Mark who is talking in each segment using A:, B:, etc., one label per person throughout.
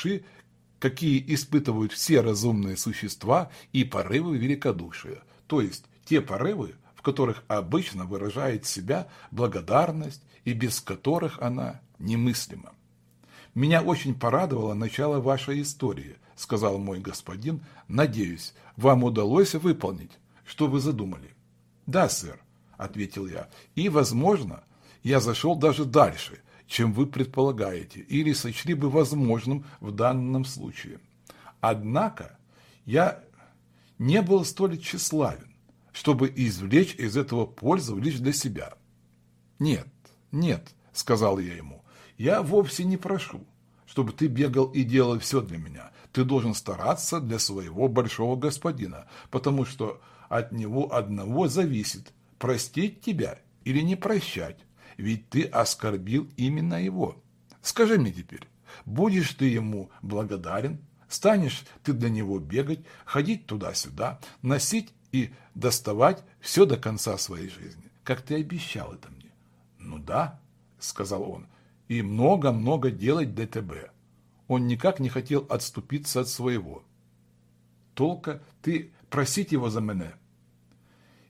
A: души, какие испытывают все разумные существа, и порывы великодушия, то есть те порывы, в которых обычно выражает себя благодарность и без которых она немыслима. «Меня очень порадовало начало вашей истории», – сказал мой господин. «Надеюсь, вам удалось выполнить, что вы задумали». «Да, сэр», – ответил я. «И, возможно, я зашел даже дальше, чем вы предполагаете, или сочли бы возможным в данном случае. Однако я не был столь тщеславен, чтобы извлечь из этого пользу лишь для себя. Нет, нет, сказал я ему, я вовсе не прошу, чтобы ты бегал и делал все для меня. Ты должен стараться для своего большого господина, потому что от него одного зависит, простить тебя или не прощать, ведь ты оскорбил именно его. Скажи мне теперь, будешь ты ему благодарен? Станешь ты для него бегать, ходить туда-сюда, носить и доставать все до конца своей жизни, как ты обещал это мне? Ну да, сказал он, и много-много делать ДТБ. Он никак не хотел отступиться от своего. Только ты просить его за меня.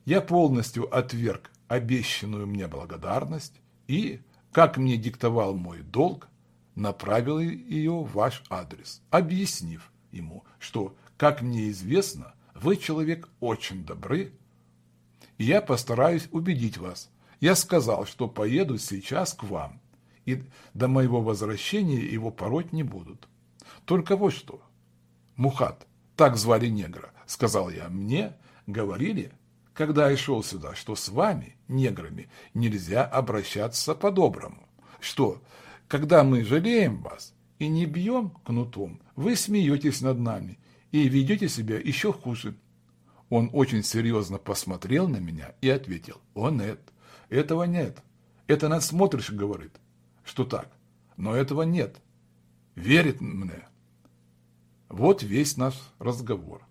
A: Я полностью отверг обещанную мне благодарность и, как мне диктовал мой долг, направил ее в ваш адрес, объяснив ему, что, как мне известно, вы человек очень добрый, и я постараюсь убедить вас. Я сказал, что поеду сейчас к вам, и до моего возвращения его пороть не будут. Только вот что, Мухат, так звали негра, сказал я, мне говорили, когда я шел сюда, что с вами, неграми, нельзя обращаться по-доброму, что, когда мы жалеем вас и не бьем кнутом, вы смеетесь над нами и ведете себя еще хуже. Он очень серьезно посмотрел на меня и ответил, о нет, этого нет, это надсмотрщик говорит, что так, но этого нет, верит мне. Вот весь наш разговор.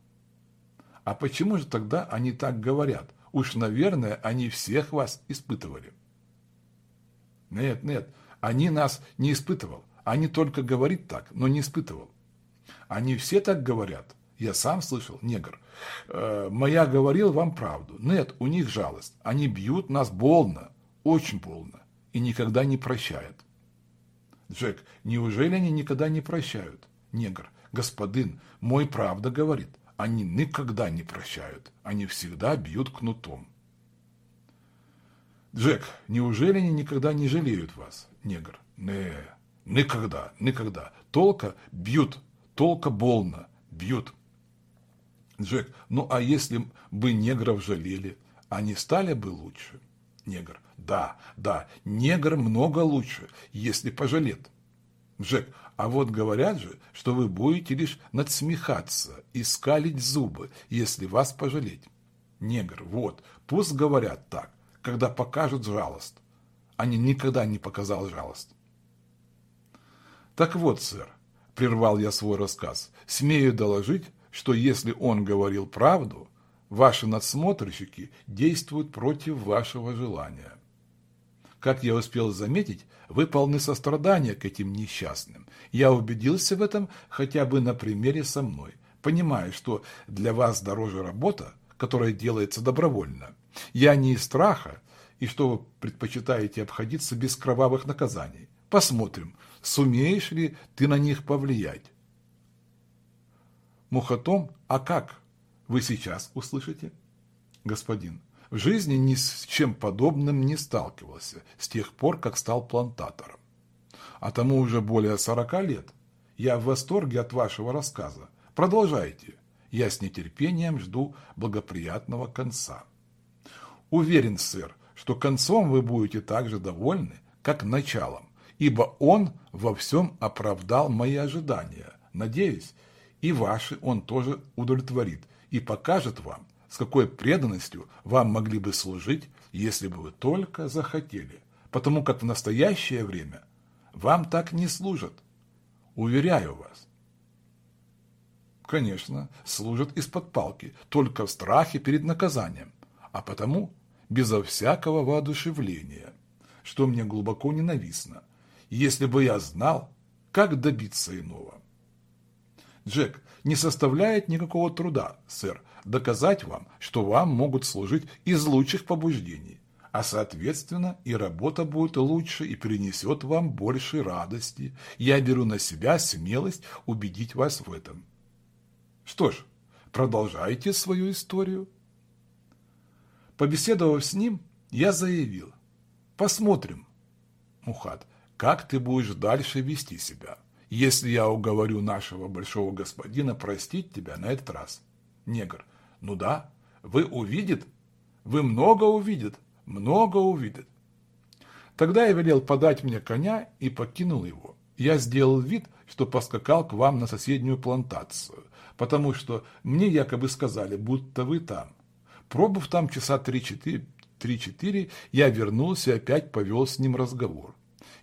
A: А почему же тогда они так говорят? Уж, наверное, они всех вас испытывали. Нет, нет, они нас не испытывал. Они только говорит так, но не испытывал. Они все так говорят. Я сам слышал, негр. Э, моя говорил вам правду. Нет, у них жалость. Они бьют нас больно, очень больно, и никогда не прощают. Джек, неужели они никогда не прощают? Негр, господин, мой правда говорит они никогда не прощают, они всегда бьют кнутом. Джек, неужели они никогда не жалеют вас, негр? Не, никогда, никогда. Толка бьют, толка больно, бьют. Джек, ну а если бы негров жалели, они стали бы лучше? Негр, да, да, негр много лучше, если пожалет. Джек, а вот говорят же, что вы будете лишь надсмехаться и скалить зубы, если вас пожалеть. Негр, вот, пусть говорят так, когда покажут жалость. Они никогда не показал жалость. Так вот, сэр, прервал я свой рассказ, смею доложить, что если он говорил правду, ваши надсмотрщики действуют против вашего желания. Как я успел заметить, вы полны сострадания к этим несчастным. Я убедился в этом хотя бы на примере со мной, понимая, что для вас дороже работа, которая делается добровольно. Я не из страха, и что вы предпочитаете обходиться без кровавых наказаний. Посмотрим, сумеешь ли ты на них повлиять. Мухатом, а как? Вы сейчас услышите? Господин, в жизни ни с чем подобным не сталкивался с тех пор, как стал плантатором. А тому уже более сорока лет. Я в восторге от вашего рассказа. Продолжайте. Я с нетерпением жду благоприятного конца. Уверен, сэр, что концом вы будете так же довольны, как началом, ибо он во всем оправдал мои ожидания. Надеюсь, и ваши он тоже удовлетворит и покажет вам, с какой преданностью вам могли бы служить, если бы вы только захотели, потому как в настоящее время вам так не служат. Уверяю вас. Конечно, служат из-под палки, только в страхе перед наказанием, а потому безо всякого воодушевления, что мне глубоко ненавистно, если бы я знал, как добиться иного. Джек, не составляет никакого труда, сэр, доказать вам, что вам могут служить из лучших побуждений, а соответственно и работа будет лучше и принесет вам больше радости. Я беру на себя смелость убедить вас в этом. Что ж, продолжайте свою историю. Побеседовав с ним, я заявил, посмотрим, Мухат, как ты будешь дальше вести себя, если я уговорю нашего большого господина простить тебя на этот раз. Негр, ну да, вы увидит, вы много увидит, много увидит. Тогда я велел подать мне коня и покинул его. Я сделал вид, что поскакал к вам на соседнюю плантацию, потому что мне якобы сказали, будто вы там. Пробыв там часа три-четыре, я вернулся и опять повел с ним разговор.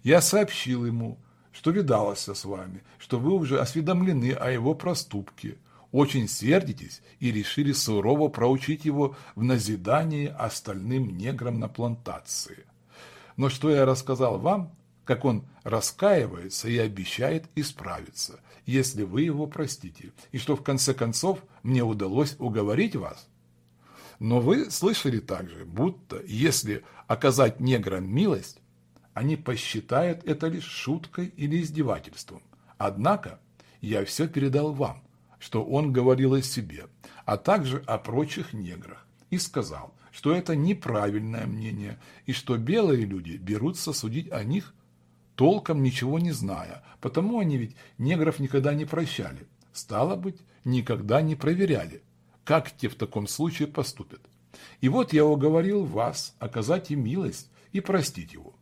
A: Я сообщил ему, что видалось с вами, что вы уже осведомлены о его проступке, очень сердитесь и решили сурово проучить его в назидании остальным неграм на плантации. Но что я рассказал вам, как он раскаивается и обещает исправиться, если вы его простите, и что в конце концов мне удалось уговорить вас. Но вы слышали также, будто если оказать неграм милость, они посчитают это лишь шуткой или издевательством. Однако я все передал вам, что он говорил о себе, а также о прочих неграх, и сказал, что это неправильное мнение, и что белые люди берутся судить о них, толком ничего не зная, потому они ведь негров никогда не прощали, стало быть, никогда не проверяли, как те в таком случае поступят. И вот я уговорил вас оказать им милость и простить его.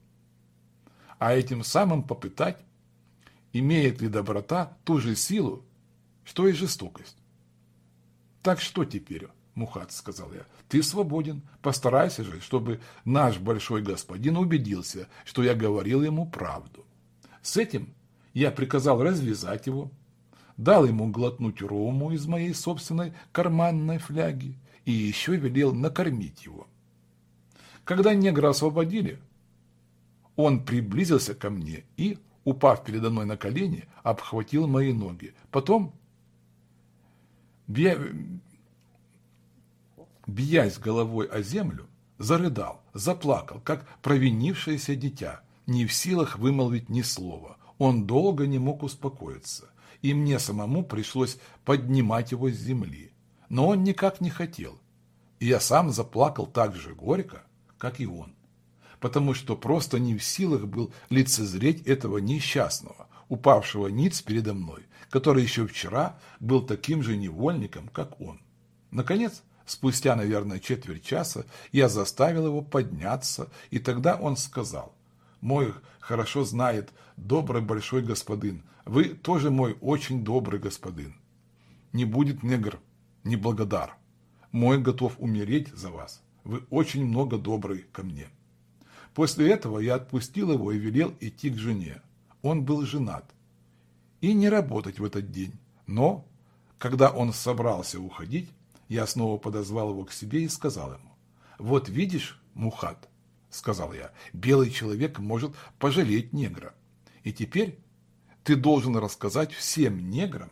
A: А этим самым попытать, имеет ли доброта ту же силу, что и жестокость. Так что теперь, Мухат, сказал я, ты свободен, постарайся же, чтобы наш большой господин убедился, что я говорил ему правду. С этим я приказал развязать его, дал ему глотнуть рому из моей собственной карманной фляги и еще велел накормить его. Когда негра освободили, он приблизился ко мне и, упав передо мной на колени, обхватил мои ноги. Потом биясь головой о землю, зарыдал, заплакал, как провинившееся дитя, не в силах вымолвить ни слова. Он долго не мог успокоиться, и мне самому пришлось поднимать его с земли. Но он никак не хотел, и я сам заплакал так же горько, как и он, потому что просто не в силах был лицезреть этого несчастного, упавшего ниц передо мной, который еще вчера был таким же невольником, как он. Наконец, спустя, наверное, четверть часа, я заставил его подняться, и тогда он сказал, «Мой хорошо знает добрый большой господин, вы тоже мой очень добрый господин. Не будет негр неблагодар. Мой готов умереть за вас. Вы очень много добрый ко мне». После этого я отпустил его и велел идти к жене. Он был женат и не работать в этот день. Но, когда он собрался уходить, я снова подозвал его к себе и сказал ему, «Вот видишь, Мухат, — сказал я, — белый человек может пожалеть негра. И теперь ты должен рассказать всем неграм,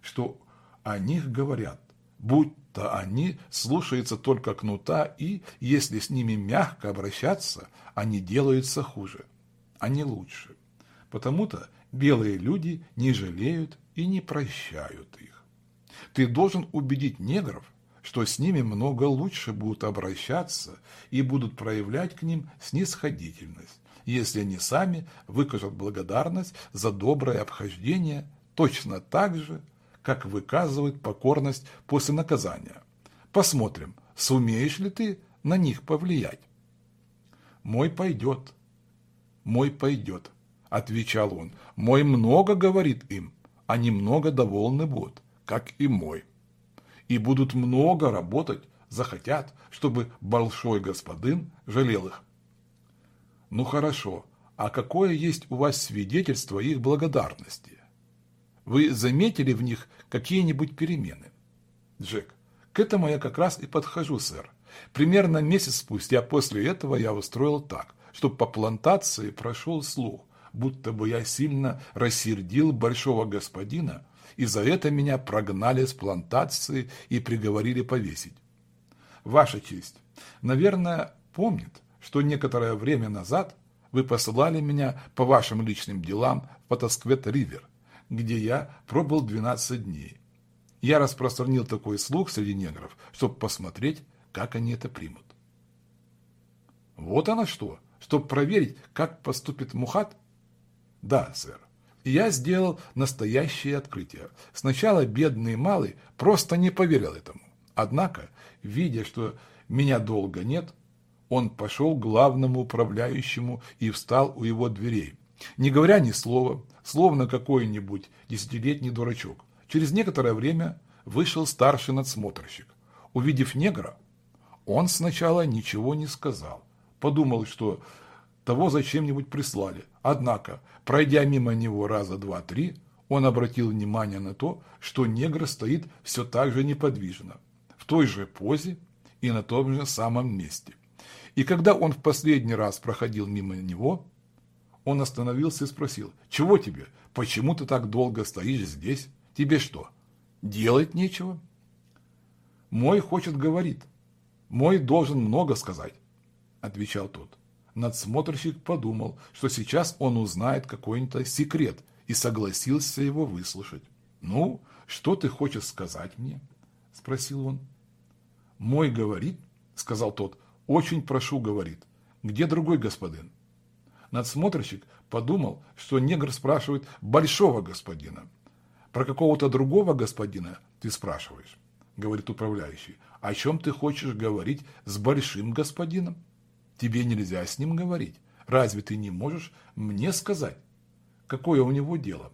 A: что о них говорят, будто они слушаются только кнута и, если с ними мягко обращаться, они делаются хуже, а не лучше. Потому-то белые люди не жалеют и не прощают их. Ты должен убедить негров, что с ними много лучше будут обращаться и будут проявлять к ним снисходительность, если они сами выкажут благодарность за доброе обхождение точно так же, как выказывают покорность после наказания. Посмотрим, сумеешь ли ты на них повлиять. Мой пойдет, мой пойдет, отвечал он. Мой много говорит им, они много довольны будут, как и мой. И будут много работать, захотят, чтобы большой господин жалел их. Ну хорошо, а какое есть у вас свидетельство их благодарности? Вы заметили в них какие-нибудь перемены? Джек, к этому я как раз и подхожу, сэр. Примерно месяц спустя после этого я устроил так, чтобы по плантации прошел слух, будто бы я сильно рассердил большого господина, и за это меня прогнали с плантации и приговорили повесить. Ваша честь, наверное, помнит, что некоторое время назад вы посылали меня по вашим личным делам в Потасквет-Ривер, где я пробыл 12 дней. Я распространил такой слух среди негров, чтобы посмотреть, как они это примут. Вот оно что, чтобы проверить, как поступит Мухат? Да, сэр. Я сделал настоящее открытие. Сначала бедный малый просто не поверил этому. Однако, видя, что меня долго нет, он пошел к главному управляющему и встал у его дверей. Не говоря ни слова, словно какой-нибудь десятилетний дурачок. Через некоторое время вышел старший надсмотрщик. Увидев негра, он сначала ничего не сказал. Подумал, что того зачем-нибудь прислали. Однако, пройдя мимо него раза два-три, он обратил внимание на то, что негр стоит все так же неподвижно, в той же позе и на том же самом месте. И когда он в последний раз проходил мимо него, он остановился и спросил, «Чего тебе? Почему ты так долго стоишь здесь? Тебе что, делать нечего?» «Мой хочет говорит. Мой должен много сказать», – отвечал тот. Надсмотрщик подумал, что сейчас он узнает какой-нибудь секрет и согласился его выслушать. «Ну, что ты хочешь сказать мне?» – спросил он. «Мой говорит», – сказал тот, – «очень прошу, говорит. Где другой господин?» Надсмотрщик подумал, что негр спрашивает большого господина. «Про какого-то другого господина ты спрашиваешь?» – говорит управляющий. «О чем ты хочешь говорить с большим господином?» Тебе нельзя с ним говорить. Разве ты не можешь мне сказать, какое у него дело?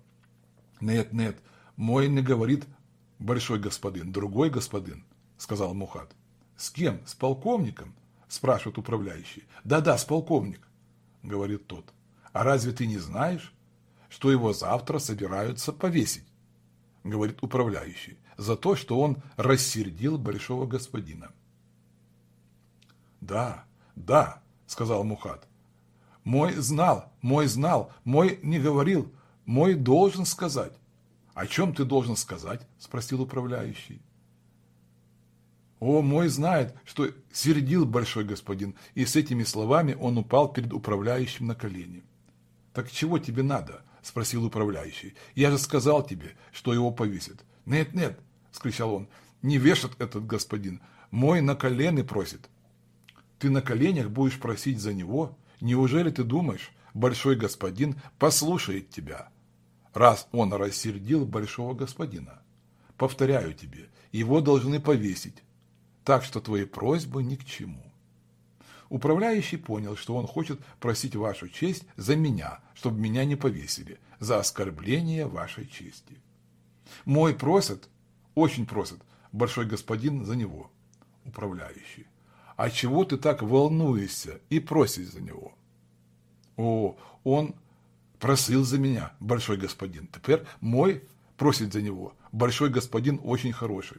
A: Нет, нет, мой не говорит большой господин, другой господин, сказал Мухат. С кем? С полковником? спрашивает управляющий. Да-да, с полковник, говорит тот. А разве ты не знаешь, что его завтра собираются повесить? говорит управляющий, за то, что он рассердил большого господина. Да, «Да», – сказал Мухат. «Мой знал, мой знал, мой не говорил, мой должен сказать». «О чем ты должен сказать?» – спросил управляющий. «О, мой знает, что сердил большой господин», и с этими словами он упал перед управляющим на колени. «Так чего тебе надо?» – спросил управляющий. «Я же сказал тебе, что его повесят». «Нет, нет», – скричал он, – «не вешат этот господин, мой на колени просит». Ты на коленях будешь просить за него? Неужели ты думаешь, большой господин послушает тебя, раз он рассердил большого господина? Повторяю тебе, его должны повесить, так что твои просьбы ни к чему. Управляющий понял, что он хочет просить вашу честь за меня, чтобы меня не повесили, за оскорбление вашей чести. Мой просит, очень просит, большой господин за него, управляющий а чего ты так волнуешься и просишь за него? О, он просил за меня, большой господин. Теперь мой просит за него. Большой господин очень хороший.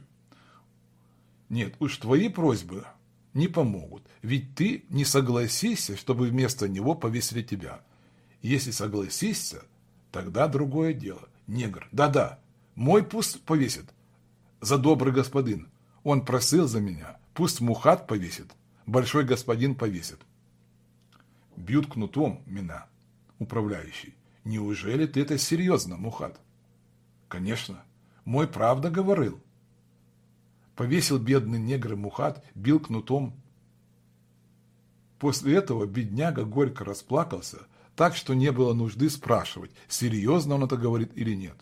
A: Нет, уж твои просьбы не помогут, ведь ты не согласишься, чтобы вместо него повесили тебя. Если согласишься, тогда другое дело. Негр, да-да, мой пусть повесит. За добрый господин. Он просил за меня. Пусть Мухат повесит, большой господин повесит. Бьют кнутом меня, управляющий. Неужели ты это серьезно, Мухат? Конечно, мой правда говорил. Повесил бедный негр Мухат, бил кнутом. После этого бедняга горько расплакался, так что не было нужды спрашивать, серьезно он это говорит или нет.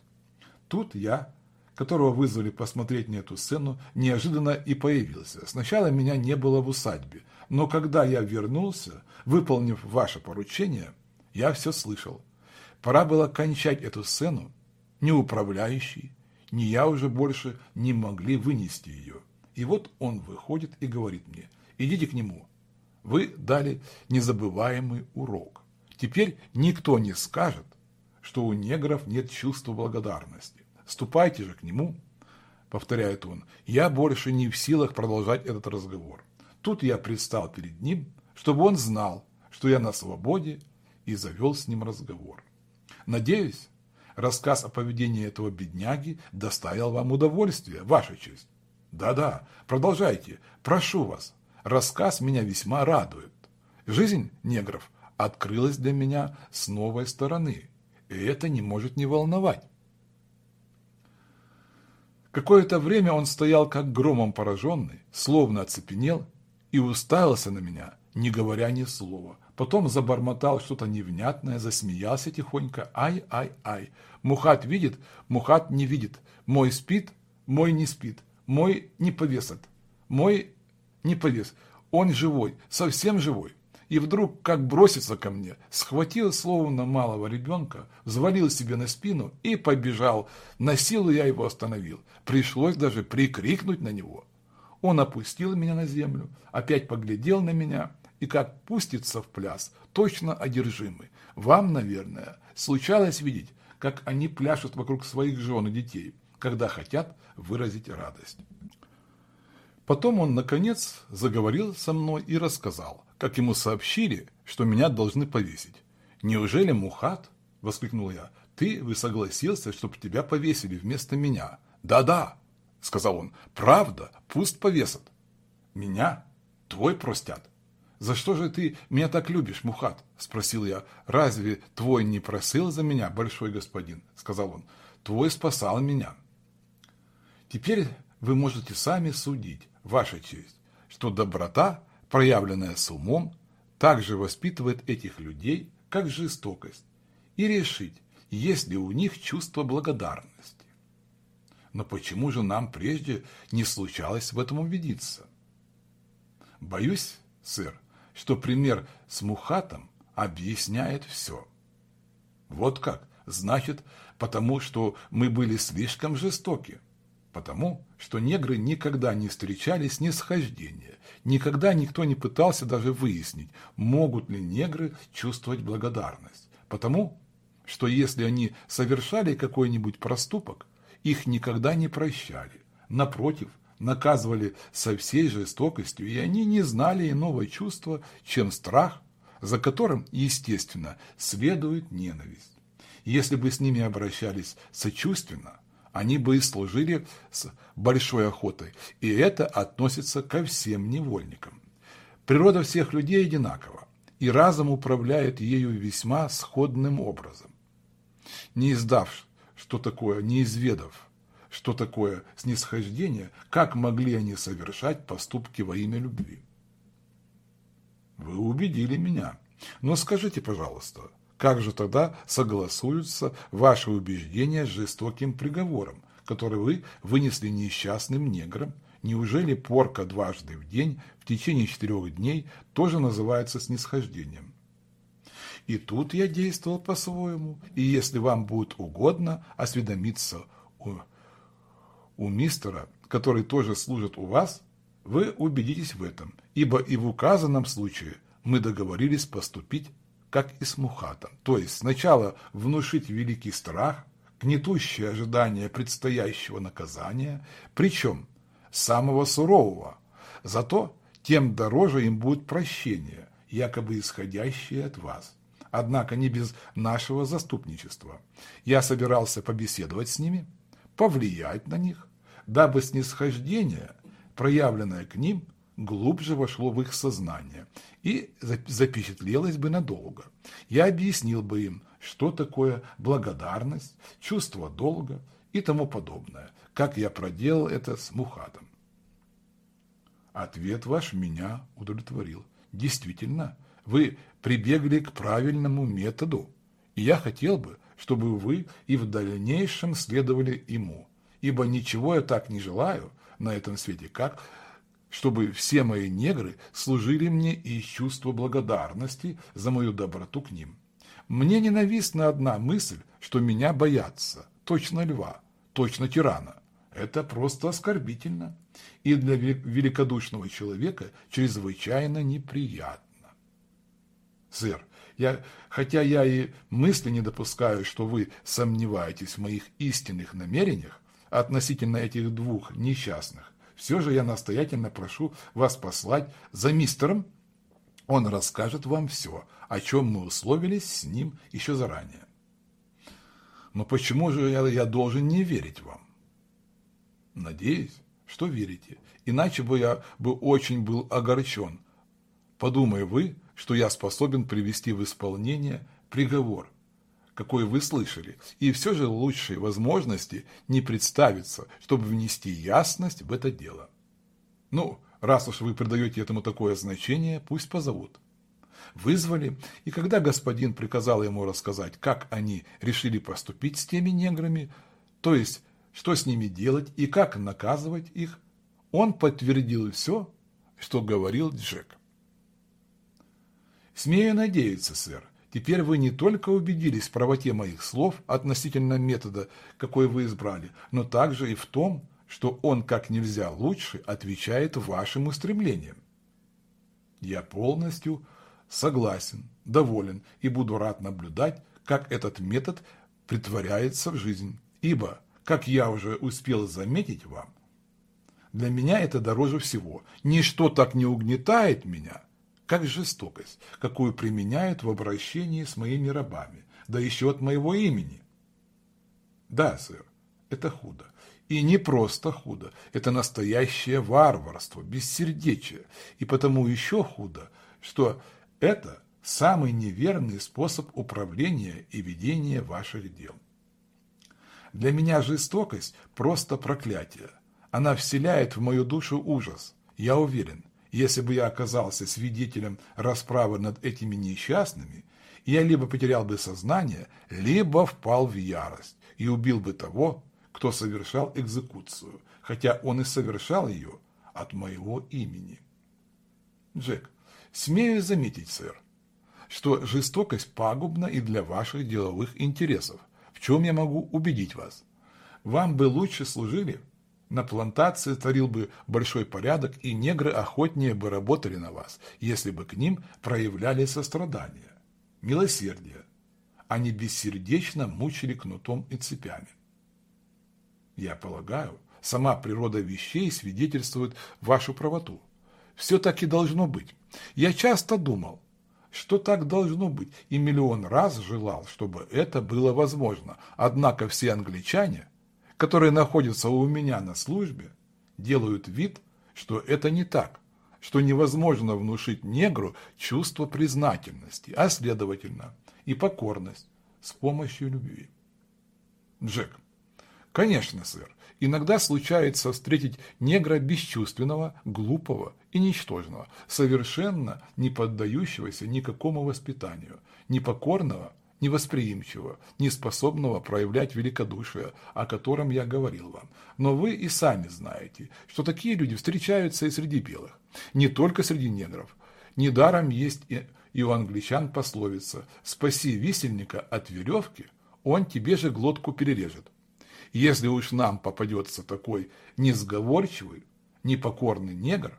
A: Тут я которого вызвали посмотреть на эту сцену, неожиданно и появился. Сначала меня не было в усадьбе, но когда я вернулся, выполнив ваше поручение, я все слышал. Пора было кончать эту сцену. Ни управляющий, ни я уже больше не могли вынести ее. И вот он выходит и говорит мне, идите к нему. Вы дали незабываемый урок. Теперь никто не скажет, что у негров нет чувства благодарности. Ступайте же к нему, повторяет он. Я больше не в силах продолжать этот разговор. Тут я предстал перед ним, чтобы он знал, что я на свободе, и завел с ним разговор. Надеюсь, рассказ о поведении этого бедняги доставил вам удовольствие, ваша честь. Да-да, продолжайте, прошу вас. Рассказ меня весьма радует. Жизнь негров открылась для меня с новой стороны, и это не может не волновать. Какое-то время он стоял как громом пораженный, словно оцепенел, и уставился на меня, не говоря ни слова. Потом забормотал что-то невнятное, засмеялся тихонько. Ай-ай-ай. Мухат видит, Мухат не видит. Мой спит, мой не спит. Мой не повесит. Мой не повес. Он живой, совсем живой. И вдруг, как бросится ко мне, схватил словно малого ребенка, взвалил себе на спину и побежал. На силу я его остановил. Пришлось даже прикрикнуть на него. Он опустил меня на землю, опять поглядел на меня и как пустится в пляс, точно одержимый. Вам, наверное, случалось видеть, как они пляшут вокруг своих жен и детей, когда хотят выразить радость. Потом он, наконец, заговорил со мной и рассказал, как ему сообщили, что меня должны повесить. «Неужели, Мухат?» – воскликнул я. «Ты вы согласился, чтобы тебя повесили вместо меня?» «Да-да», – сказал он. «Правда, пусть повесят». «Меня? Твой простят?» «За что же ты меня так любишь, Мухат?» – спросил я. «Разве твой не просил за меня, большой господин?» – сказал он. «Твой спасал меня». Теперь вы можете сами судить, Ваша честь, что доброта, проявленная с умом, также воспитывает этих людей, как жестокость, и решить, есть ли у них чувство благодарности. Но почему же нам прежде не случалось в этом убедиться? Боюсь, сэр, что пример с Мухатом объясняет все. Вот как, значит, потому что мы были слишком жестоки потому что негры никогда не встречали снисхождения, никогда никто не пытался даже выяснить, могут ли негры чувствовать благодарность, потому что если они совершали какой-нибудь проступок, их никогда не прощали, напротив, наказывали со всей жестокостью, и они не знали иного чувства, чем страх, за которым, естественно, следует ненависть. Если бы с ними обращались сочувственно – они бы и служили с большой охотой, и это относится ко всем невольникам. Природа всех людей одинакова, и разум управляет ею весьма сходным образом. Не издав, что такое, не изведав, что такое снисхождение, как могли они совершать поступки во имя любви? Вы убедили меня. Но скажите, пожалуйста, как же тогда согласуются ваши убеждения с жестоким приговором, который вы вынесли несчастным неграм? Неужели порка дважды в день в течение четырех дней тоже называется снисхождением? И тут я действовал по-своему, и если вам будет угодно осведомиться у, у мистера, который тоже служит у вас, вы убедитесь в этом, ибо и в указанном случае мы договорились поступить как и с Мухатом. То есть сначала внушить великий страх, гнетущее ожидание предстоящего наказания, причем самого сурового. Зато тем дороже им будет прощение, якобы исходящее от вас. Однако не без нашего заступничества. Я собирался побеседовать с ними, повлиять на них, дабы снисхождение, проявленное к ним, глубже вошло в их сознание и запечатлелось бы надолго. Я объяснил бы им, что такое благодарность, чувство долга и тому подобное, как я проделал это с Мухатом. Ответ ваш меня удовлетворил. Действительно, вы прибегли к правильному методу, и я хотел бы, чтобы вы и в дальнейшем следовали ему, ибо ничего я так не желаю на этом свете, как чтобы все мои негры служили мне из чувства благодарности за мою доброту к ним. Мне ненавистна одна мысль, что меня боятся, точно льва, точно тирана. Это просто оскорбительно и для великодушного человека чрезвычайно неприятно. Сэр, я, хотя я и мысли не допускаю, что вы сомневаетесь в моих истинных намерениях относительно этих двух несчастных, все же я настоятельно прошу вас послать за мистером. Он расскажет вам все, о чем мы условились с ним еще заранее. Но почему же я, я должен не верить вам? Надеюсь, что верите, иначе бы я бы очень был огорчен. Подумай вы, что я способен привести в исполнение приговор, какой вы слышали, и все же лучшей возможности не представится, чтобы внести ясность в это дело. Ну, раз уж вы придаете этому такое значение, пусть позовут. Вызвали, и когда господин приказал ему рассказать, как они решили поступить с теми неграми, то есть, что с ними делать и как наказывать их, он подтвердил все, что говорил Джек. «Смею надеяться, сэр, теперь вы не только убедились в правоте моих слов относительно метода, какой вы избрали, но также и в том, что он как нельзя лучше отвечает вашим устремлениям. Я полностью согласен, доволен и буду рад наблюдать, как этот метод притворяется в жизнь, ибо, как я уже успел заметить вам, для меня это дороже всего. Ничто так не угнетает меня, как жестокость, какую применяют в обращении с моими рабами, да еще от моего имени. Да, сэр, это худо. И не просто худо, это настоящее варварство, бессердечие. И потому еще худо, что это самый неверный способ управления и ведения ваших дел. Для меня жестокость – просто проклятие. Она вселяет в мою душу ужас. Я уверен, если бы я оказался свидетелем расправы над этими несчастными, я либо потерял бы сознание, либо впал в ярость и убил бы того, кто совершал экзекуцию, хотя он и совершал ее от моего имени. Джек, Смею заметить, сэр, что жестокость пагубна и для ваших деловых интересов. В чем я могу убедить вас? Вам бы лучше служили, на плантации царил бы большой порядок, и негры охотнее бы работали на вас, если бы к ним проявляли сострадание, милосердие, а не бессердечно мучили кнутом и цепями. Я полагаю, сама природа вещей свидетельствует вашу правоту. Все так и должно быть. Я часто думал, что так должно быть, и миллион раз желал, чтобы это было возможно. Однако все англичане, которые находятся у меня на службе, делают вид, что это не так, что невозможно внушить негру чувство признательности, а следовательно и покорность с помощью любви. Джек. Конечно, сэр, Иногда случается встретить негра бесчувственного, глупого и ничтожного, совершенно не поддающегося никакому воспитанию, непокорного, невосприимчивого, неспособного проявлять великодушие, о котором я говорил вам. Но вы и сами знаете, что такие люди встречаются и среди белых, не только среди негров. Недаром есть и, у англичан пословица «спаси висельника от веревки, он тебе же глотку перережет». Если уж нам попадется такой несговорчивый, непокорный негр,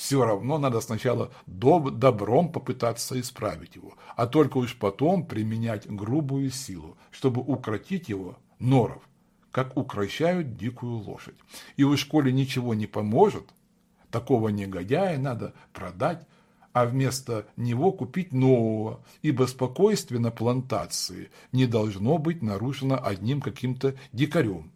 A: все равно надо сначала доб добром попытаться исправить его, а только уж потом применять грубую силу, чтобы укротить его норов, как укращают дикую лошадь. И уж коли ничего не поможет, такого негодяя надо продать а вместо него купить нового, ибо спокойствие на плантации не должно быть нарушено одним каким-то дикарем.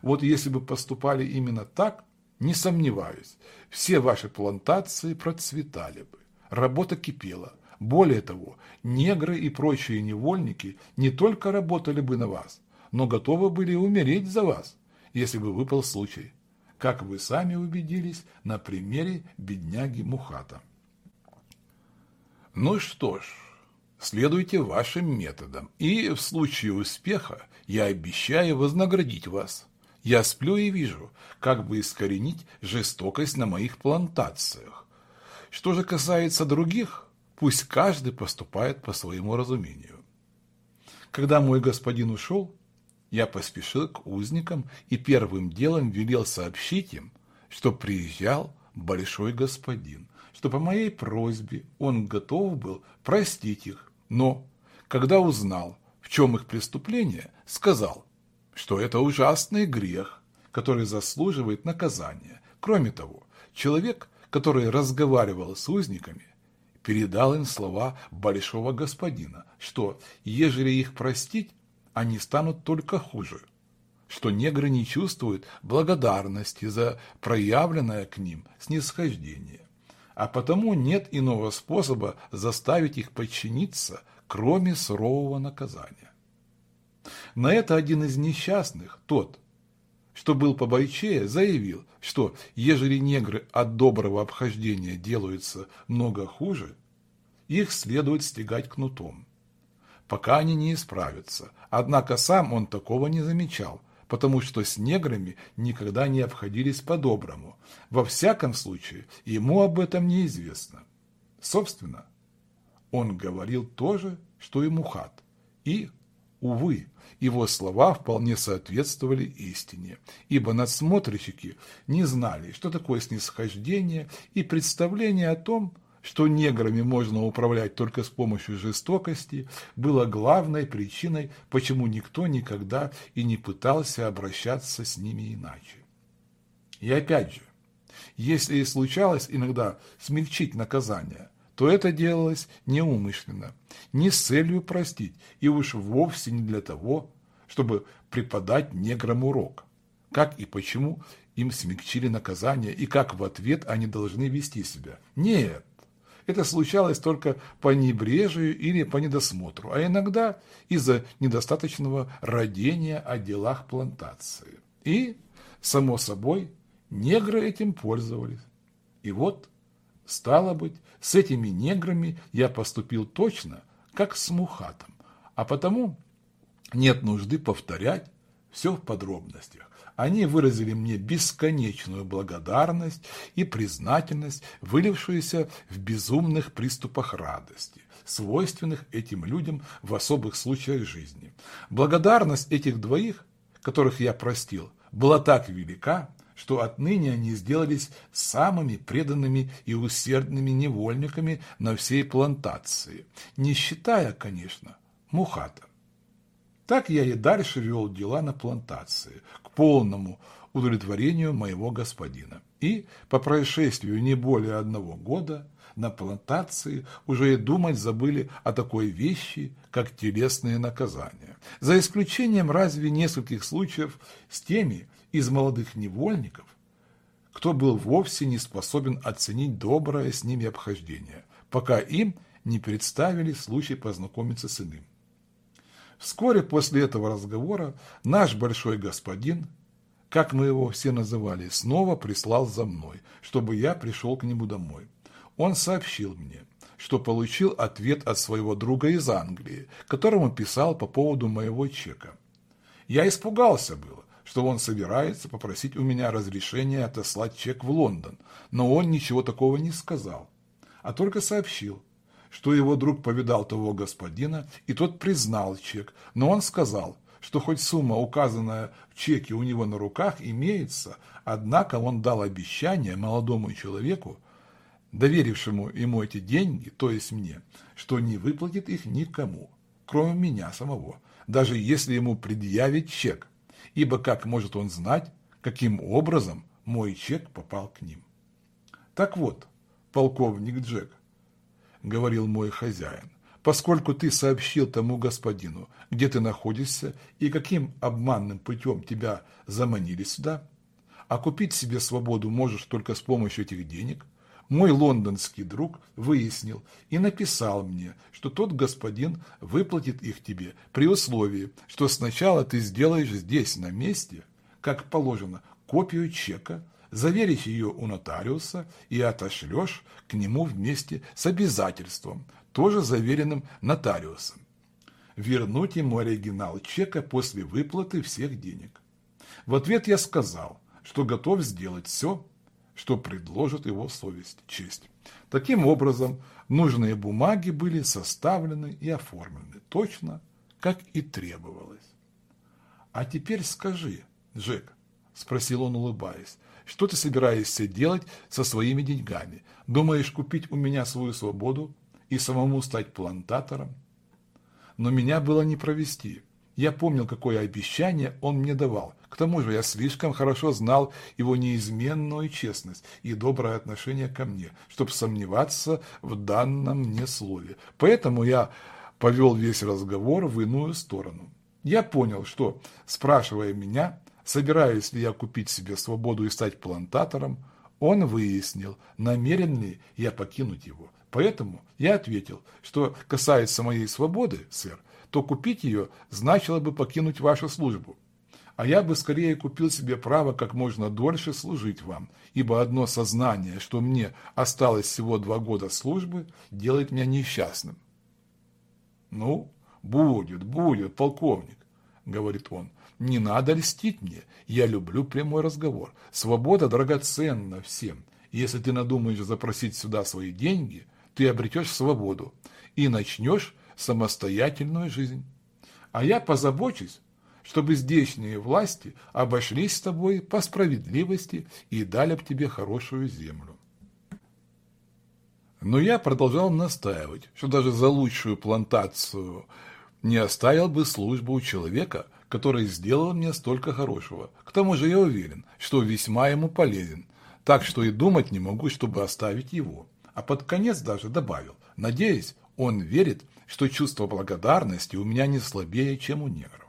A: Вот если бы поступали именно так, не сомневаюсь, все ваши плантации процветали бы, работа кипела. Более того, негры и прочие невольники не только работали бы на вас, но готовы были умереть за вас, если бы выпал случай, как вы сами убедились на примере бедняги Мухата. Ну что ж, следуйте вашим методам, и в случае успеха я обещаю вознаградить вас. Я сплю и вижу, как бы искоренить жестокость на моих плантациях. Что же касается других, пусть каждый поступает по своему разумению. Когда мой господин ушел, я поспешил к узникам и первым делом велел сообщить им, что приезжал большой господин, что по моей просьбе он готов был простить их, но, когда узнал, в чем их преступление, сказал, что это ужасный грех, который заслуживает наказания. Кроме того, человек, который разговаривал с узниками, передал им слова большого господина, что, ежели их простить, они станут только хуже, что негры не чувствуют благодарности за проявленное к ним снисхождение, а потому нет иного способа заставить их подчиниться, кроме сурового наказания. На это один из несчастных, тот, что был побойчее, заявил, что ежели негры от доброго обхождения делаются много хуже, их следует стегать кнутом, пока они не исправятся. Однако сам он такого не замечал, потому что с неграми никогда не обходились по-доброму. Во всяком случае, ему об этом неизвестно. Собственно, он говорил то же, что и Мухат, и, увы, его слова вполне соответствовали истине, ибо надсмотрщики не знали, что такое снисхождение и представление о том, что неграми можно управлять только с помощью жестокости, было главной причиной, почему никто никогда и не пытался обращаться с ними иначе. И опять же, если и случалось иногда смягчить наказание – то это делалось неумышленно, не с целью простить, и уж вовсе не для того, чтобы преподать неграм урок. Как и почему им смягчили наказание, и как в ответ они должны вести себя. Нет, это случалось только по небрежию или по недосмотру, а иногда из-за недостаточного родения о делах плантации. И, само собой, негры этим пользовались. И вот Стало быть, с этими неграми я поступил точно, как с Мухатом, а потому нет нужды повторять все в подробностях. Они выразили мне бесконечную благодарность и признательность, вылившуюся в безумных приступах радости, свойственных этим людям в особых случаях жизни. Благодарность этих двоих, которых я простил, была так велика, что отныне они сделались самыми преданными и усердными невольниками на всей плантации, не считая, конечно, Мухата. Так я и дальше вел дела на плантации, к полному удовлетворению моего господина. И по происшествию не более одного года на плантации уже и думать забыли о такой вещи, как телесные наказания. За исключением разве нескольких случаев с теми, из молодых невольников, кто был вовсе не способен оценить доброе с ними обхождение, пока им не представили случай познакомиться с иным. Вскоре после этого разговора наш большой господин, как мы его все называли, снова прислал за мной, чтобы я пришел к нему домой. Он сообщил мне, что получил ответ от своего друга из Англии, которому писал по поводу моего чека. Я испугался было, что он собирается попросить у меня разрешения отослать чек в Лондон, но он ничего такого не сказал, а только сообщил, что его друг повидал того господина, и тот признал чек, но он сказал, что хоть сумма, указанная в чеке у него на руках, имеется, однако он дал обещание молодому человеку, доверившему ему эти деньги, то есть мне, что не выплатит их никому, кроме меня самого, даже если ему предъявить чек – ибо как может он знать, каким образом мой чек попал к ним? Так вот, полковник Джек, говорил мой хозяин, поскольку ты сообщил тому господину, где ты находишься и каким обманным путем тебя заманили сюда, а купить себе свободу можешь только с помощью этих денег – мой лондонский друг выяснил и написал мне, что тот господин выплатит их тебе при условии, что сначала ты сделаешь здесь, на месте, как положено, копию чека, заверишь ее у нотариуса и отошлешь к нему вместе с обязательством, тоже заверенным нотариусом. Вернуть ему оригинал чека после выплаты всех денег. В ответ я сказал, что готов сделать все, что предложит его совесть, честь. Таким образом, нужные бумаги были составлены и оформлены точно, как и требовалось. «А теперь скажи, Джек», – спросил он, улыбаясь, – «что ты собираешься делать со своими деньгами? Думаешь купить у меня свою свободу и самому стать плантатором?» Но меня было не провести. Я помнил, какое обещание он мне давал. К тому же я слишком хорошо знал его неизменную честность и доброе отношение ко мне, чтобы сомневаться в данном мне слове. Поэтому я повел весь разговор в иную сторону. Я понял, что, спрашивая меня, собираюсь ли я купить себе свободу и стать плантатором, он выяснил, намерен ли я покинуть его. Поэтому я ответил, что касается моей свободы, сэр, то купить ее значило бы покинуть вашу службу. А я бы скорее купил себе право как можно дольше служить вам, ибо одно сознание, что мне осталось всего два года службы, делает меня несчастным. «Ну, будет, будет, полковник», — говорит он, — «не надо льстить мне, я люблю прямой разговор. Свобода драгоценна всем. Если ты надумаешь запросить сюда свои деньги, ты обретешь свободу и начнешь самостоятельную жизнь. А я позабочусь, чтобы здешние власти обошлись с тобой по справедливости и дали б тебе хорошую землю. Но я продолжал настаивать, что даже за лучшую плантацию не оставил бы службу у человека, который сделал мне столько хорошего. К тому же я уверен, что весьма ему полезен, так что и думать не могу, чтобы оставить его. А под конец даже добавил, надеюсь, он верит, что чувство благодарности у меня не слабее, чем у негров.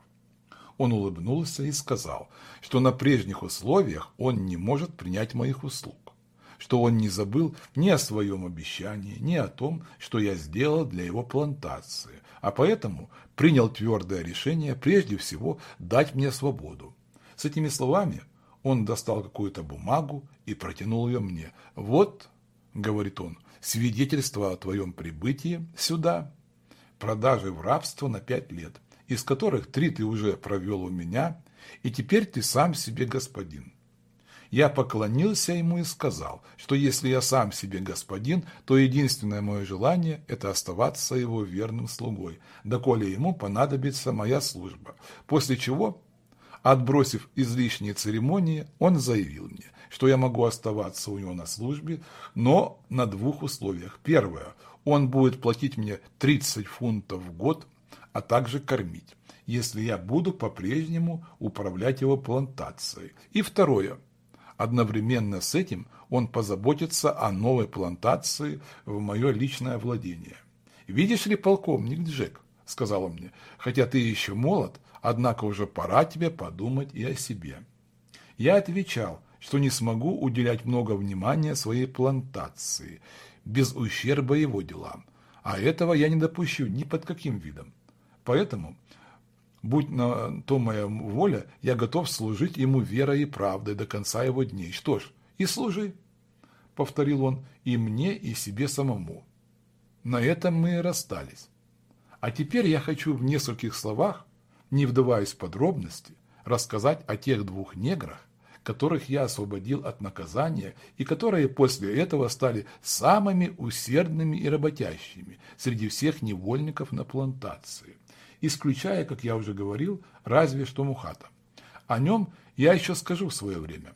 A: Он улыбнулся и сказал, что на прежних условиях он не может принять моих услуг, что он не забыл ни о своем обещании, ни о том, что я сделал для его плантации, а поэтому принял твердое решение прежде всего дать мне свободу. С этими словами он достал какую-то бумагу и протянул ее мне. «Вот», — говорит он, — «свидетельство о твоем прибытии сюда, продажи в рабство на пять лет» из которых три ты уже провел у меня, и теперь ты сам себе господин. Я поклонился ему и сказал, что если я сам себе господин, то единственное мое желание – это оставаться его верным слугой, доколе ему понадобится моя служба. После чего, отбросив излишние церемонии, он заявил мне, что я могу оставаться у него на службе, но на двух условиях. Первое – он будет платить мне 30 фунтов в год а также кормить, если я буду по-прежнему управлять его плантацией. И второе. Одновременно с этим он позаботится о новой плантации в мое личное владение. «Видишь ли, полковник Джек», — сказал он мне, — «хотя ты еще молод, однако уже пора тебе подумать и о себе». Я отвечал, что не смогу уделять много внимания своей плантации, без ущерба его делам, а этого я не допущу ни под каким видом. Поэтому, будь на то моя воля, я готов служить ему верой и правдой до конца его дней. Что ж, и служи, повторил он, и мне, и себе самому. На этом мы и расстались. А теперь я хочу в нескольких словах, не вдаваясь в подробности, рассказать о тех двух неграх, которых я освободил от наказания и которые после этого стали самыми усердными и работящими среди всех невольников на плантации исключая, как я уже говорил, разве что Мухата. О нем я еще скажу в свое время.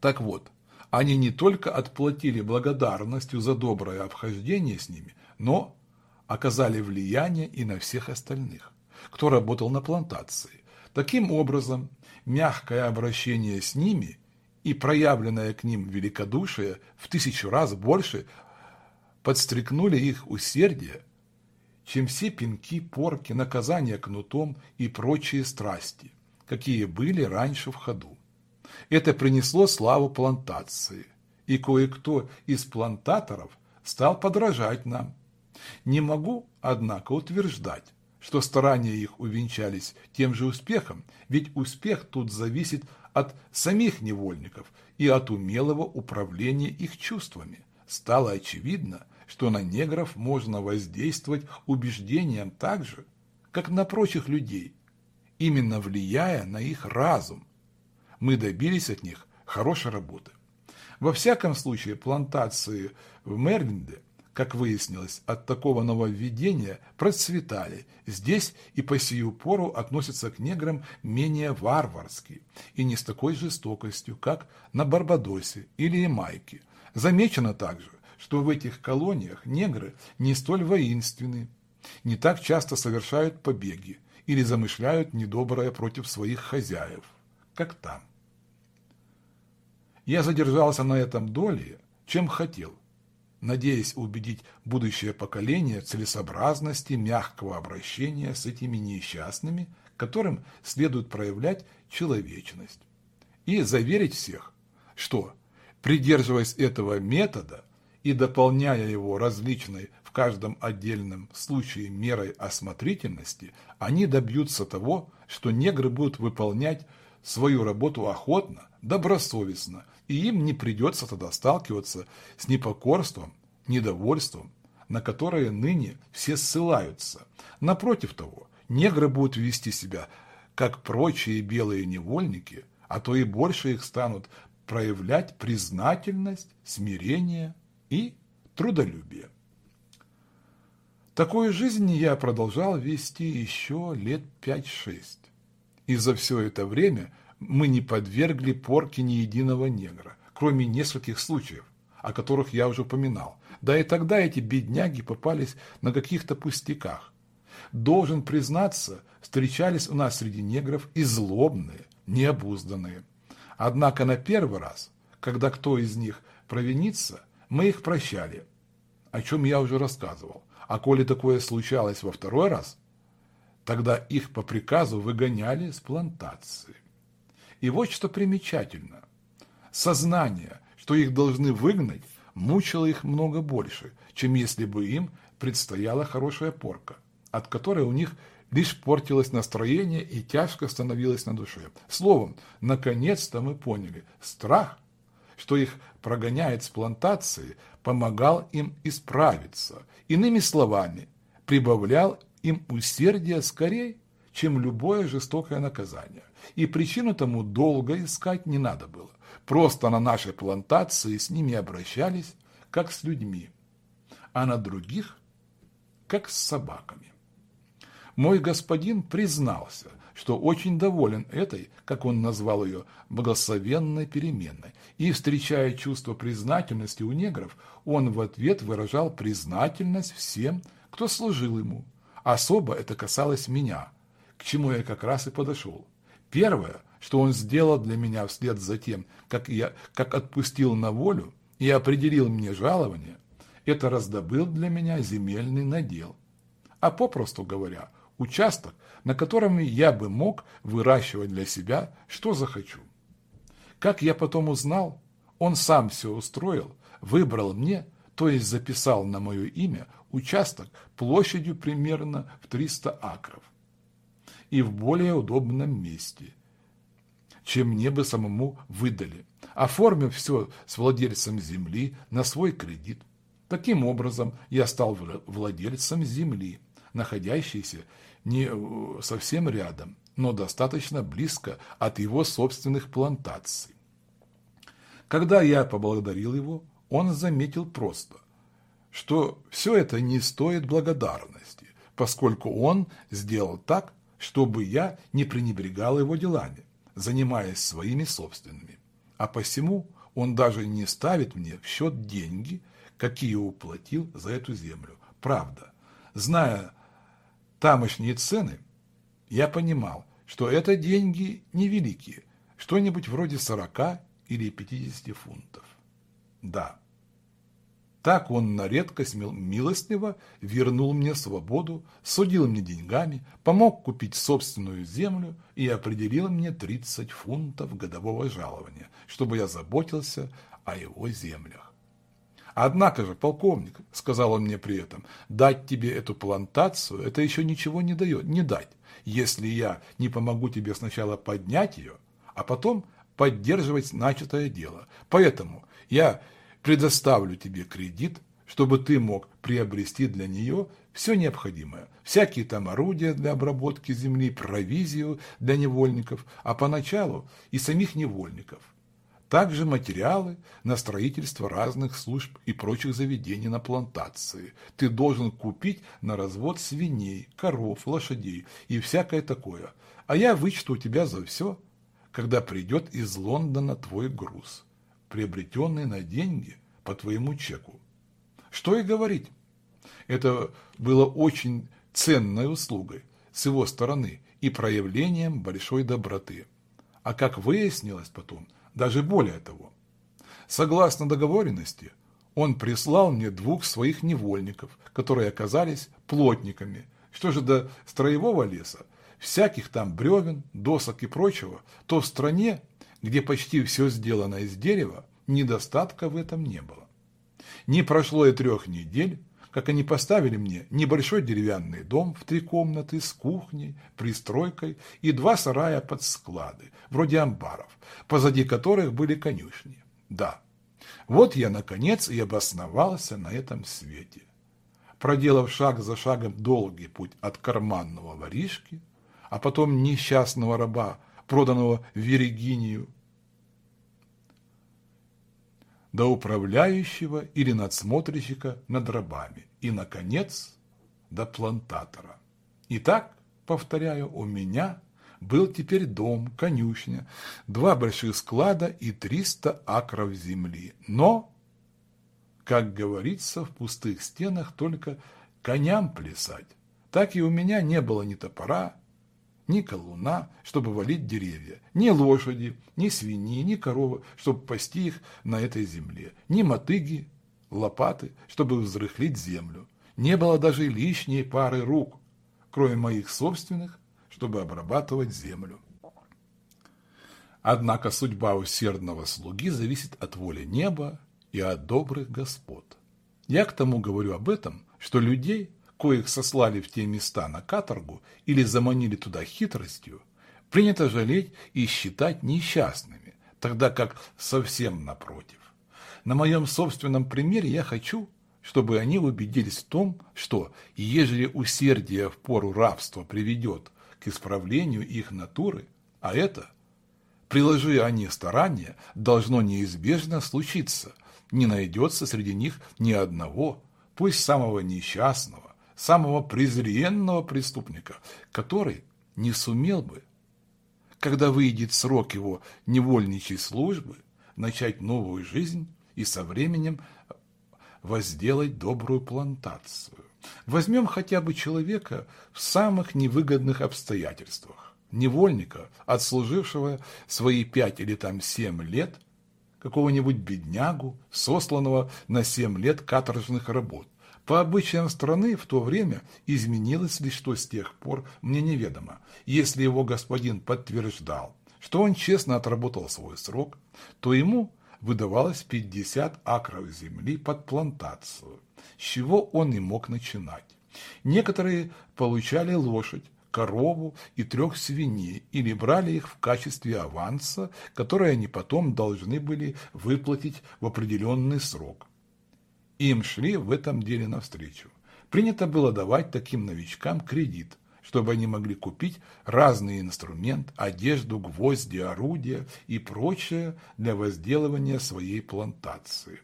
A: Так вот, они не только отплатили благодарностью за доброе обхождение с ними, но оказали влияние и на всех остальных, кто работал на плантации. Таким образом, мягкое обращение с ними и проявленное к ним великодушие в тысячу раз больше подстрекнули их усердие чем все пинки, порки, наказания кнутом и прочие страсти, какие были раньше в ходу. Это принесло славу плантации, и кое-кто из плантаторов стал подражать нам. Не могу, однако, утверждать, что старания их увенчались тем же успехом, ведь успех тут зависит от самих невольников и от умелого управления их чувствами. Стало очевидно, что на негров можно воздействовать убеждением так же, как на прочих людей, именно влияя на их разум. Мы добились от них хорошей работы. Во всяком случае, плантации в Мервинде, как выяснилось, от такого нововведения процветали. Здесь и по сию пору относятся к неграм менее варварски и не с такой жестокостью, как на Барбадосе или Ямайке. Замечено также, что в этих колониях негры не столь воинственны, не так часто совершают побеги или замышляют недоброе против своих хозяев, как там. Я задержался на этом доле, чем хотел, надеясь убедить будущее поколение целесообразности мягкого обращения с этими несчастными, которым следует проявлять человечность. И заверить всех, что, придерживаясь этого метода и дополняя его различной в каждом отдельном случае мерой осмотрительности, они добьются того, что негры будут выполнять свою работу охотно, добросовестно, и им не придется тогда сталкиваться с непокорством, недовольством, на которое ныне все ссылаются. Напротив того, негры будут вести себя, как прочие белые невольники, а то и больше их станут проявлять признательность, смирение и трудолюбие. Такую жизнь я продолжал вести еще лет пять-шесть. И за все это время мы не подвергли порке ни единого негра, кроме нескольких случаев, о которых я уже упоминал. Да и тогда эти бедняги попались на каких-то пустяках. Должен признаться, встречались у нас среди негров и злобные, необузданные. Однако на первый раз, когда кто из них провинится, мы их прощали, о чем я уже рассказывал. А коли такое случалось во второй раз, тогда их по приказу выгоняли с плантации. И вот что примечательно. Сознание, что их должны выгнать, мучило их много больше, чем если бы им предстояла хорошая порка, от которой у них лишь портилось настроение и тяжко становилось на душе. Словом, наконец-то мы поняли, страх, что их прогоняет с плантации, помогал им исправиться. Иными словами, прибавлял им усердие скорее, чем любое жестокое наказание. И причину тому долго искать не надо было. Просто на нашей плантации с ними обращались, как с людьми, а на других, как с собаками. Мой господин признался, что очень доволен этой, как он назвал ее, благословенной переменной. И, встречая чувство признательности у негров, он в ответ выражал признательность всем, кто служил ему. Особо это касалось меня, к чему я как раз и подошел. Первое, что он сделал для меня вслед за тем, как, я, как отпустил на волю и определил мне жалование, это раздобыл для меня земельный надел. А попросту говоря, участок, на котором я бы мог выращивать для себя, что захочу. Как я потом узнал, он сам все устроил, выбрал мне, то есть записал на мое имя участок площадью примерно в 300 акров и в более удобном месте, чем мне бы самому выдали, оформив все с владельцем земли на свой кредит. Таким образом, я стал владельцем земли, находящейся не э, совсем рядом, но достаточно близко от его собственных плантаций. Когда я поблагодарил его, он заметил просто, что все это не стоит благодарности, поскольку он сделал так, чтобы я не пренебрегал его делами, занимаясь своими собственными. А посему он даже не ставит мне в счет деньги, какие уплатил за эту землю. Правда, зная тамошние цены, я понимал, что это деньги невеликие, что-нибудь вроде 40 или 50 фунтов. Да, так он на редкость милостливо вернул мне свободу, судил мне деньгами, помог купить собственную землю и определил мне 30 фунтов годового жалования, чтобы я заботился о его землях. Однако же, полковник, сказал он мне при этом, дать тебе эту плантацию, это еще ничего не дает, не дать, если я не помогу тебе сначала поднять ее, а потом поддерживать начатое дело. Поэтому я предоставлю тебе кредит, чтобы ты мог приобрести для нее все необходимое, всякие там орудия для обработки земли, провизию для невольников, а поначалу и самих невольников – также материалы на строительство разных служб и прочих заведений на плантации. Ты должен купить на развод свиней, коров, лошадей и всякое такое. А я вычту у тебя за все, когда придет из Лондона твой груз, приобретенный на деньги по твоему чеку. Что и говорить. Это было очень ценной услугой с его стороны и проявлением большой доброты. А как выяснилось потом – даже более того. Согласно договоренности, он прислал мне двух своих невольников, которые оказались плотниками. Что же до строевого леса? всяких там бревен, досок и прочего, то в стране, где почти все сделано из дерева, недостатка в этом не было. Не прошло и трех недель, как они поставили мне небольшой деревянный дом в три комнаты с кухней, пристройкой и два сарая под склады, вроде амбаров, позади которых были конюшни. Да, вот я, наконец, и обосновался на этом свете. Проделав шаг за шагом долгий путь от карманного воришки, а потом несчастного раба, проданного в Виргинию, до управляющего или надсмотрщика над рабами и, наконец, до плантатора. Итак, повторяю, у меня был теперь дом, конюшня, два больших склада и 300 акров земли. Но, как говорится, в пустых стенах только коням плясать. Так и у меня не было ни топора, ни колуна, чтобы валить деревья, ни лошади, ни свиньи, ни коровы, чтобы пасти их на этой земле, ни мотыги, лопаты, чтобы взрыхлить землю. Не было даже лишней пары рук, кроме моих собственных, чтобы обрабатывать землю. Однако судьба усердного слуги зависит от воли неба и от добрых господ. Я к тому говорю об этом, что людей, коих сослали в те места на каторгу или заманили туда хитростью, принято жалеть и считать несчастными, тогда как совсем напротив. На моем собственном примере я хочу, чтобы они убедились в том, что, ежели усердие в пору рабства приведет к исправлению их натуры, а это, приложи они старания, должно неизбежно случиться, не найдется среди них ни одного, пусть самого несчастного, самого презренного преступника, который не сумел бы, когда выйдет срок его невольничьей службы, начать новую жизнь и со временем возделать добрую плантацию. Возьмем хотя бы человека в самых невыгодных обстоятельствах, невольника, отслужившего свои пять или там семь лет, какого-нибудь беднягу, сосланного на семь лет каторжных работ, по обычаям страны в то время изменилось ли что с тех пор, мне неведомо. Если его господин подтверждал, что он честно отработал свой срок, то ему выдавалось 50 акров земли под плантацию, с чего он и мог начинать. Некоторые получали лошадь, корову и трех свиней или брали их в качестве аванса, который они потом должны были выплатить в определенный срок. Им шли в этом деле навстречу. Принято было давать таким новичкам кредит, чтобы они могли купить разный инструмент, одежду, гвозди, орудия и прочее для возделывания своей плантации.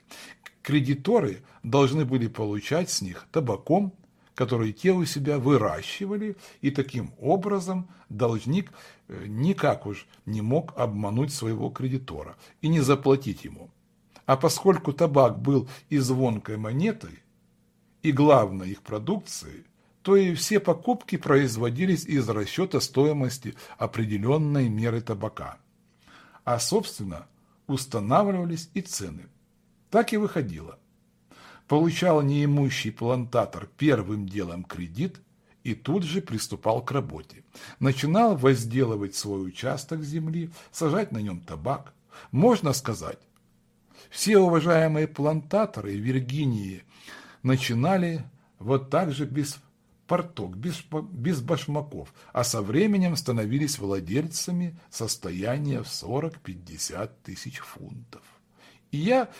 A: Кредиторы должны были получать с них табаком, который те у себя выращивали, и таким образом должник э, никак уж не мог обмануть своего кредитора и не заплатить ему. А поскольку табак был и звонкой монетой, и главной их продукцией, то и все покупки производились из расчета стоимости определенной меры табака. А, собственно, устанавливались и цены. Так и выходило. Получал неимущий плантатор первым делом кредит и тут же приступал к работе. Начинал возделывать свой участок земли, сажать на нем табак. Можно сказать, все уважаемые плантаторы Виргинии начинали вот так же без порток, без, без башмаков, а со временем становились владельцами состояния в 40-50 тысяч фунтов. И я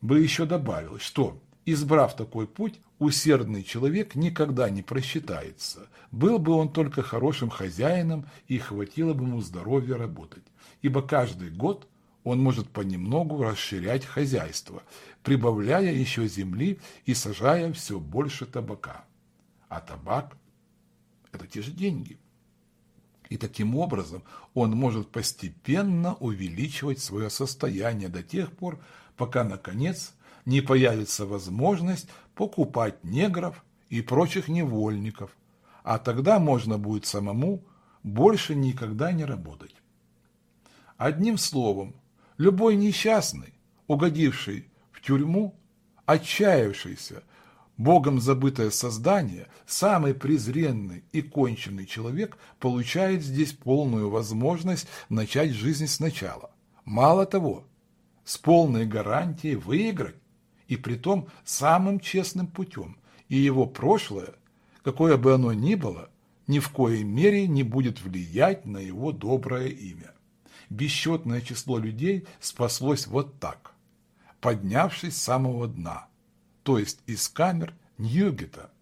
A: бы еще добавил, что, избрав такой путь, усердный человек никогда не просчитается. Был бы он только хорошим хозяином и хватило бы ему здоровья работать, ибо каждый год – он может понемногу расширять хозяйство, прибавляя еще земли и сажая все больше табака. А табак – это те же деньги. И таким образом он может постепенно увеличивать свое состояние до тех пор, пока, наконец, не появится возможность покупать негров и прочих невольников, а тогда можно будет самому больше никогда не работать. Одним словом, Любой несчастный, угодивший в тюрьму, отчаявшийся, Богом забытое создание, самый презренный и конченный человек получает здесь полную возможность начать жизнь сначала. Мало того, с полной гарантией выиграть, и притом самым честным путем, и его прошлое, какое бы оно ни было, ни в коей мере не будет влиять на его доброе имя. Бесчетное число людей спаслось вот так, поднявшись с самого дна – то есть из камер Ньюгета.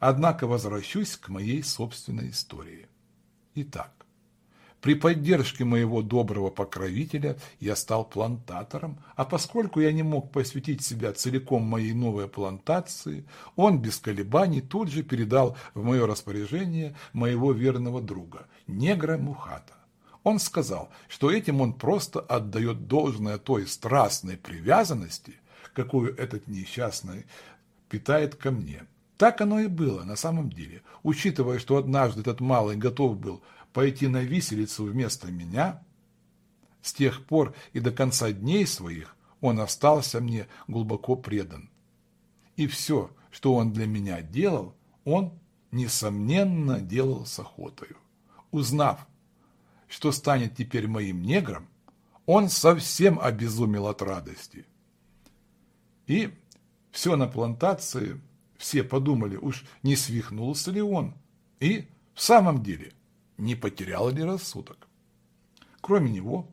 A: Однако возвращусь к моей собственной истории. Итак, при поддержке моего доброго покровителя я стал плантатором, а поскольку я не мог посвятить себя целиком моей новой плантации, он без колебаний тут же передал в мое распоряжение моего верного друга, негра Мухата. Он сказал, что этим он просто отдает должное той страстной привязанности, какую этот несчастный питает ко мне. Так оно и было на самом деле, учитывая, что однажды этот малый готов был пойти на виселицу вместо меня, с тех пор и до конца дней своих он остался мне глубоко предан. И все, что он для меня делал, он, несомненно, делал с охотою. Узнав, что станет теперь моим негром, он совсем обезумел от радости – и все на плантации, все подумали, уж не свихнулся ли он, и в самом деле не потерял ли рассудок. Кроме него,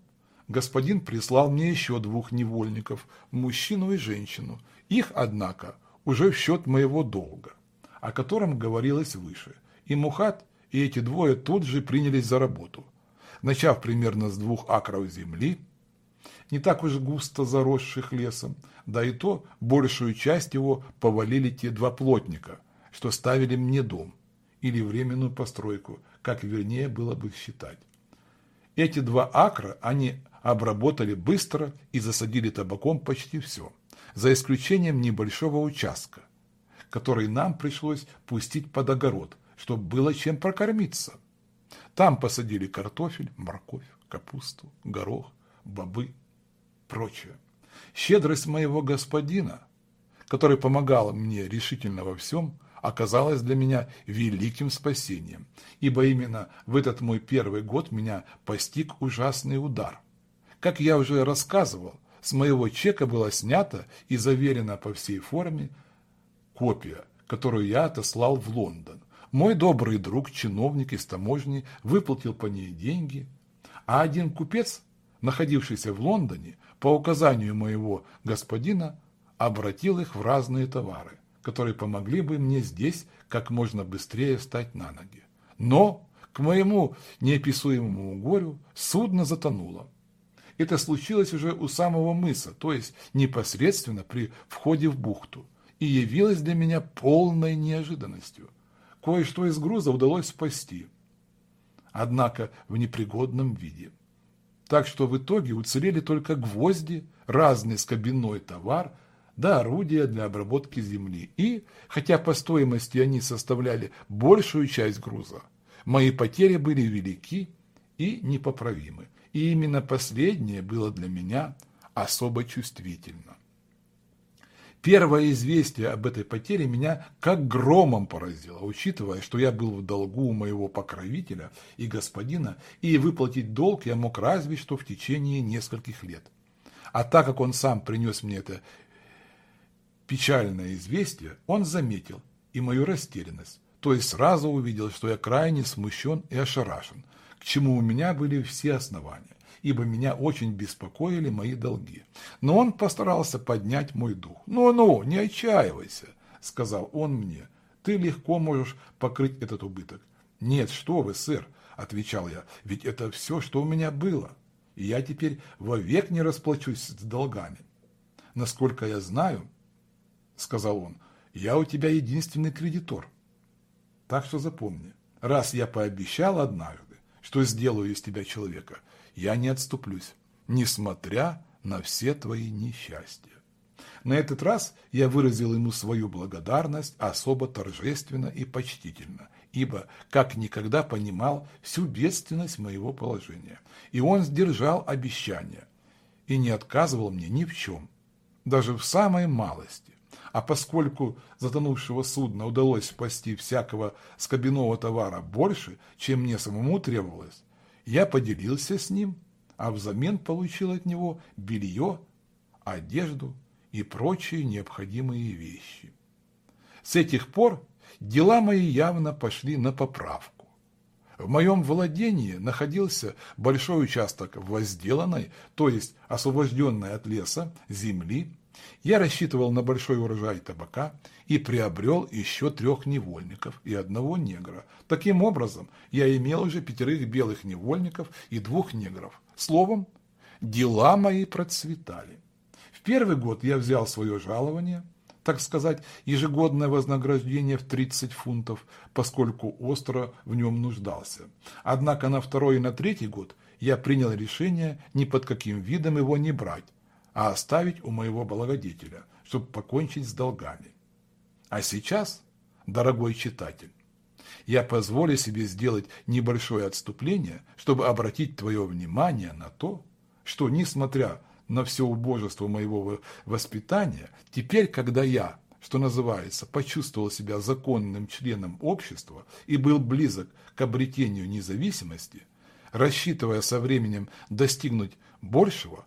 A: господин прислал мне еще двух невольников, мужчину и женщину. Их, однако, уже в счет моего долга, о котором говорилось выше. И Мухат, и эти двое тут же принялись за работу. Начав примерно с двух акров земли, не так уж густо заросших лесом, да и то большую часть его повалили те два плотника, что ставили мне дом или временную постройку, как вернее было бы считать. Эти два акра они обработали быстро и засадили табаком почти все, за исключением небольшого участка, который нам пришлось пустить под огород, чтобы было чем прокормиться. Там посадили картофель, морковь, капусту, горох, бобы, прочее. Щедрость моего господина, который помогал мне решительно во всем, оказалась для меня великим спасением, ибо именно в этот мой первый год меня постиг ужасный удар. Как я уже рассказывал, с моего чека была снята и заверена по всей форме копия, которую я отослал в Лондон. Мой добрый друг, чиновник из таможни, выплатил по ней деньги, а один купец, находившийся в Лондоне, по указанию моего господина, обратил их в разные товары, которые помогли бы мне здесь как можно быстрее встать на ноги. Но, к моему неописуемому горю, судно затонуло. Это случилось уже у самого мыса, то есть непосредственно при входе в бухту, и явилось для меня полной неожиданностью. Кое-что из груза удалось спасти, однако в непригодном виде – так что в итоге уцелели только гвозди, разный скобяной товар, да орудия для обработки земли. И, хотя по стоимости они составляли большую часть груза, мои потери были велики и непоправимы. И именно последнее было для меня особо чувствительно. Первое известие об этой потере меня как громом поразило, учитывая, что я был в долгу у моего покровителя и господина, и выплатить долг я мог разве что в течение нескольких лет. А так как он сам принес мне это печальное известие, он заметил и мою растерянность, то есть сразу увидел, что я крайне смущен и ошарашен, к чему у меня были все основания ибо меня очень беспокоили мои долги. Но он постарался поднять мой дух. «Ну-ну, не отчаивайся», — сказал он мне, — «ты легко можешь покрыть этот убыток». «Нет, что вы, сэр», — отвечал я, — «ведь это все, что у меня было, и я теперь вовек не расплачусь с долгами». «Насколько я знаю», — сказал он, — «я у тебя единственный кредитор. Так что запомни, раз я пообещал однажды, что сделаю из тебя человека, я не отступлюсь, несмотря на все твои несчастья. На этот раз я выразил ему свою благодарность особо торжественно и почтительно, ибо как никогда понимал всю бедственность моего положения. И он сдержал обещание и не отказывал мне ни в чем, даже в самой малости. А поскольку затонувшего судна удалось спасти всякого скобяного товара больше, чем мне самому требовалось, я поделился с ним, а взамен получил от него белье, одежду и прочие необходимые вещи. С этих пор дела мои явно пошли на поправку. В моем владении находился большой участок возделанной, то есть освобожденной от леса, земли, я рассчитывал на большой урожай табака и приобрел еще трех невольников и одного негра. Таким образом, я имел уже пятерых белых невольников и двух негров. Словом, дела мои процветали. В первый год я взял свое жалование, так сказать, ежегодное вознаграждение в 30 фунтов, поскольку остро в нем нуждался. Однако на второй и на третий год я принял решение ни под каким видом его не брать, а оставить у моего благодетеля, чтобы покончить с долгами. А сейчас, дорогой читатель, я позволю себе сделать небольшое отступление, чтобы обратить твое внимание на то, что, несмотря на все убожество моего воспитания, теперь, когда я, что называется, почувствовал себя законным членом общества и был близок к обретению независимости, рассчитывая со временем достигнуть большего,